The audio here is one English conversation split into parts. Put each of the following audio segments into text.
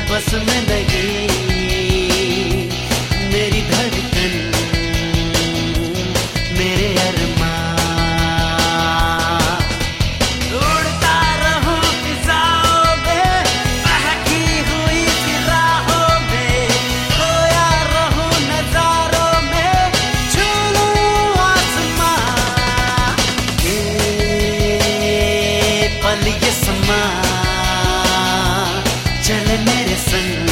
बस में लगी। listen.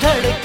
धड़के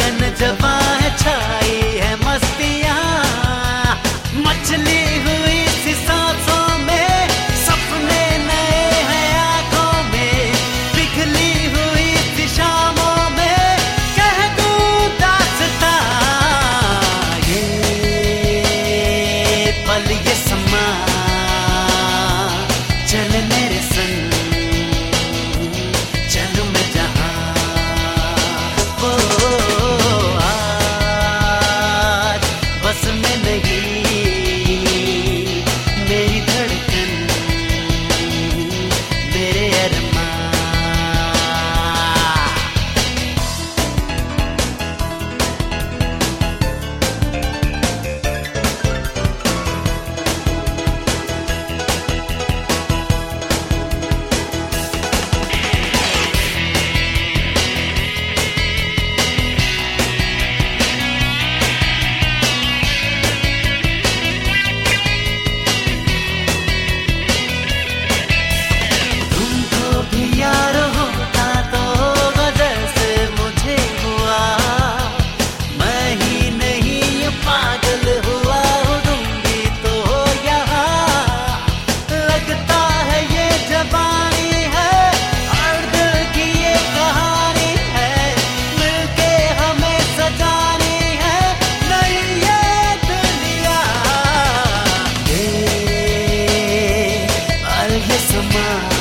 of mine